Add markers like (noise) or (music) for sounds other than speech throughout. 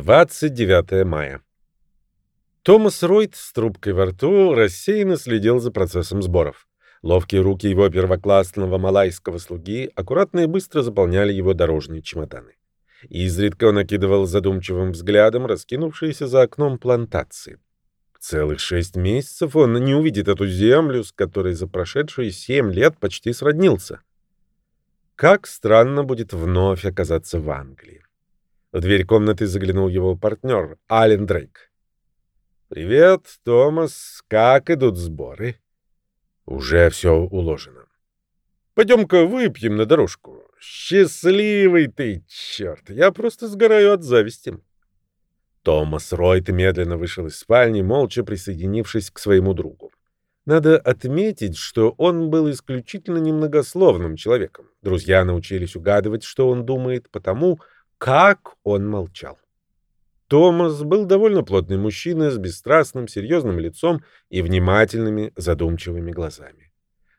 29 мая. Томас Ройд с трубкой во рту рассеянно следил за процессом сборов. Ловкие руки его первоклассного малайского слуги аккуратно и быстро заполняли его дорожные чемоданы. Изредка он накидывал задумчивым взглядом раскинувшиеся за окном плантации. Целых шесть месяцев он не увидит эту землю, с которой за прошедшие семь лет почти сроднился. Как странно будет вновь оказаться в Англии. В дверь комнаты заглянул его партнер, Ален Дрейк. «Привет, Томас. Как идут сборы?» «Уже все уложено». «Пойдем-ка выпьем на дорожку. Счастливый ты, черт! Я просто сгораю от зависти». Томас Ройт медленно вышел из спальни, молча присоединившись к своему другу. Надо отметить, что он был исключительно немногословным человеком. Друзья научились угадывать, что он думает, потому как он молчал. Томас был довольно плотный мужчина с бесстрастным, серьезным лицом и внимательными, задумчивыми глазами.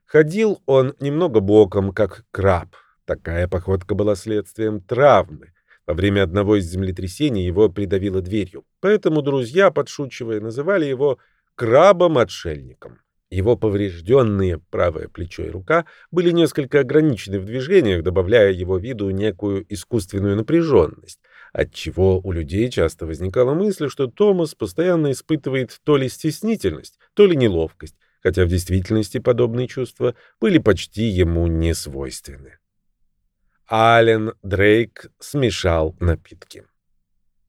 Ходил он немного боком, как краб. Такая походка была следствием травмы. Во время одного из землетрясений его придавило дверью, поэтому друзья, подшучивая, называли его «крабом-отшельником». Его поврежденные правое плечо и рука были несколько ограничены в движениях, добавляя его виду некую искусственную напряженность, отчего у людей часто возникала мысль, что Томас постоянно испытывает то ли стеснительность, то ли неловкость, хотя в действительности подобные чувства были почти ему не свойственны. Ален Дрейк смешал напитки.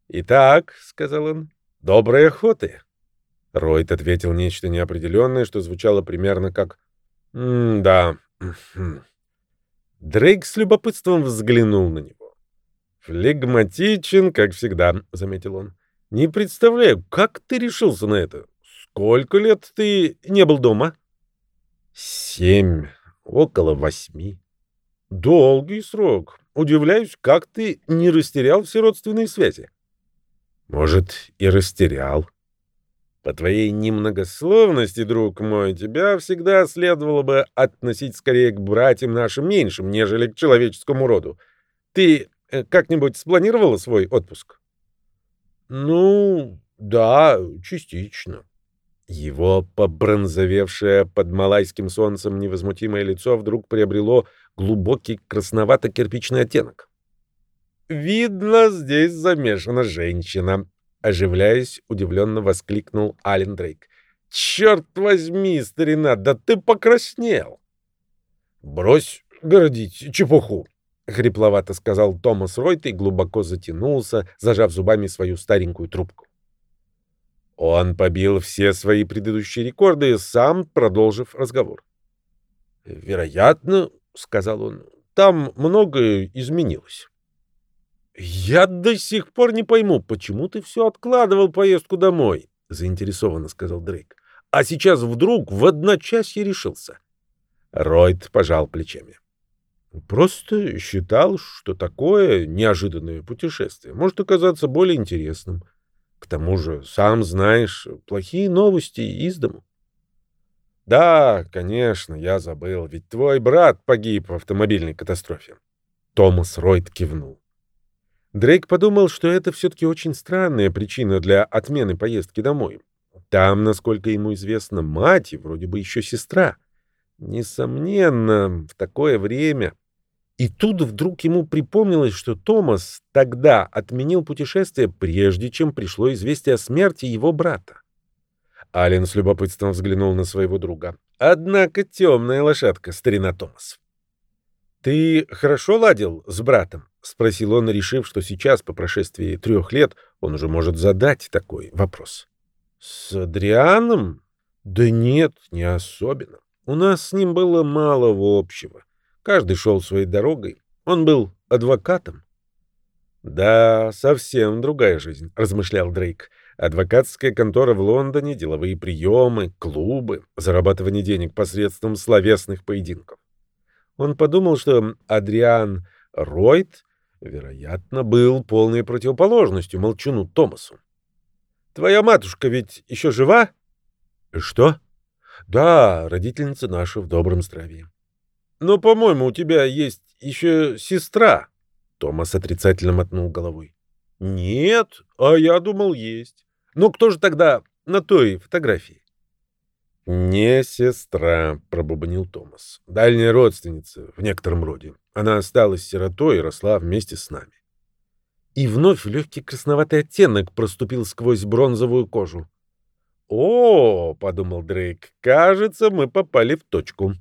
«Итак», — сказал он, — «доброй охоты». Ройд ответил нечто неопределенное, что звучало примерно как «М-да». (clears throat) Дрейк с любопытством взглянул на него. «Флегматичен, как всегда», — заметил он. «Не представляю, как ты решился на это? Сколько лет ты не был дома?» «Семь, около восьми». «Долгий срок. Удивляюсь, как ты не растерял все родственные связи». «Может, и растерял», по твоей немногословности, друг мой, тебя всегда следовало бы относить скорее к братьям нашим меньшим, нежели к человеческому роду. Ты э, как-нибудь спланировала свой отпуск? Ну, да, частично. Его побронзовевшее под малайским солнцем невозмутимое лицо вдруг приобрело глубокий красновато-кирпичный оттенок. «Видно, здесь замешана женщина», Оживляясь, удивленно воскликнул Ален Дрейк. «Черт возьми, старина, да ты покраснел!» «Брось городить чепуху!» — хрипловато сказал Томас Ройт и глубоко затянулся, зажав зубами свою старенькую трубку. Он побил все свои предыдущие рекорды, сам продолжив разговор. «Вероятно, — сказал он, — там многое изменилось. «Я до сих пор не пойму, почему ты все откладывал поездку домой?» — заинтересованно сказал Дрейк. «А сейчас вдруг в одночасье решился». Ройд пожал плечами. «Просто считал, что такое неожиданное путешествие может оказаться более интересным. К тому же, сам знаешь, плохие новости из дому». «Да, конечно, я забыл, ведь твой брат погиб в автомобильной катастрофе». Томас Ройд кивнул. Дрейк подумал, что это все-таки очень странная причина для отмены поездки домой. Там, насколько ему известно, мать и вроде бы еще сестра. Несомненно, в такое время... И тут вдруг ему припомнилось, что Томас тогда отменил путешествие, прежде чем пришло известие о смерти его брата. Ален с любопытством взглянул на своего друга. Однако темная лошадка, старина Томас. «Ты хорошо ладил с братом?» — спросил он, решив, что сейчас, по прошествии трех лет, он уже может задать такой вопрос. «С Адрианом? Да нет, не особенно. У нас с ним было мало общего. Каждый шел своей дорогой. Он был адвокатом». «Да, совсем другая жизнь», — размышлял Дрейк. «Адвокатская контора в Лондоне, деловые приемы, клубы, зарабатывание денег посредством словесных поединков». Он подумал, что Адриан Ройт вероятно, был полной противоположностью молчуну Томасу. «Твоя матушка ведь еще жива?» «Что?» «Да, родительница наша в добром здравии». «Но, по-моему, у тебя есть еще сестра». Томас отрицательно мотнул головой. Нет, а я думал, есть. Но кто же тогда на той фотографии? «Не сестра», — пробубнил Томас. «Дальняя родственница, в некотором роде. Она осталась сиротой и росла вместе с нами». И вновь легкий красноватый оттенок проступил сквозь бронзовую кожу. «О, — подумал Дрейк, — кажется, мы попали в точку».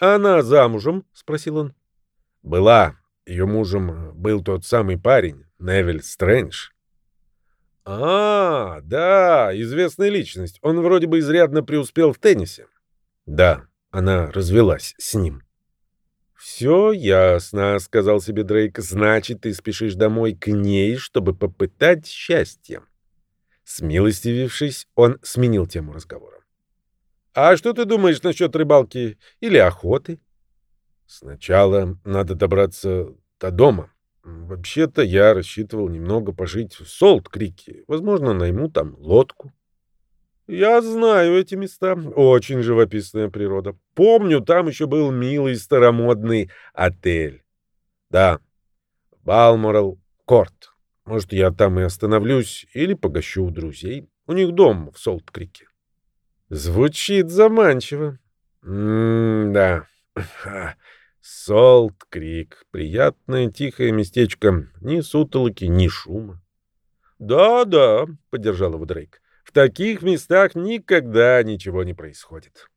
«Она замужем?» — спросил он. «Была. Ее мужем был тот самый парень, Невиль Стрэндж». «А, да, известная личность. Он вроде бы изрядно преуспел в теннисе». «Да, она развелась с ним». «Все ясно», — сказал себе Дрейк. «Значит, ты спешишь домой к ней, чтобы попытать счастье». Смилостивившись, он сменил тему разговора. «А что ты думаешь насчет рыбалки или охоты?» «Сначала надо добраться до дома. Вообще-то я рассчитывал немного пожить в Солт-Крике. Возможно, найму там лодку». «Я знаю эти места. Очень живописная природа. Помню, там еще был милый старомодный отель. Да, Балморал Корт. Может, я там и остановлюсь или погощу у друзей. У них дом в Солт-Крике». «Звучит заманчиво». «М-да. Солт-Крик. Приятное тихое местечко. Ни сутолоки, ни шума». «Да-да», — поддержал его Дрейк. В таких местах никогда ничего не происходит.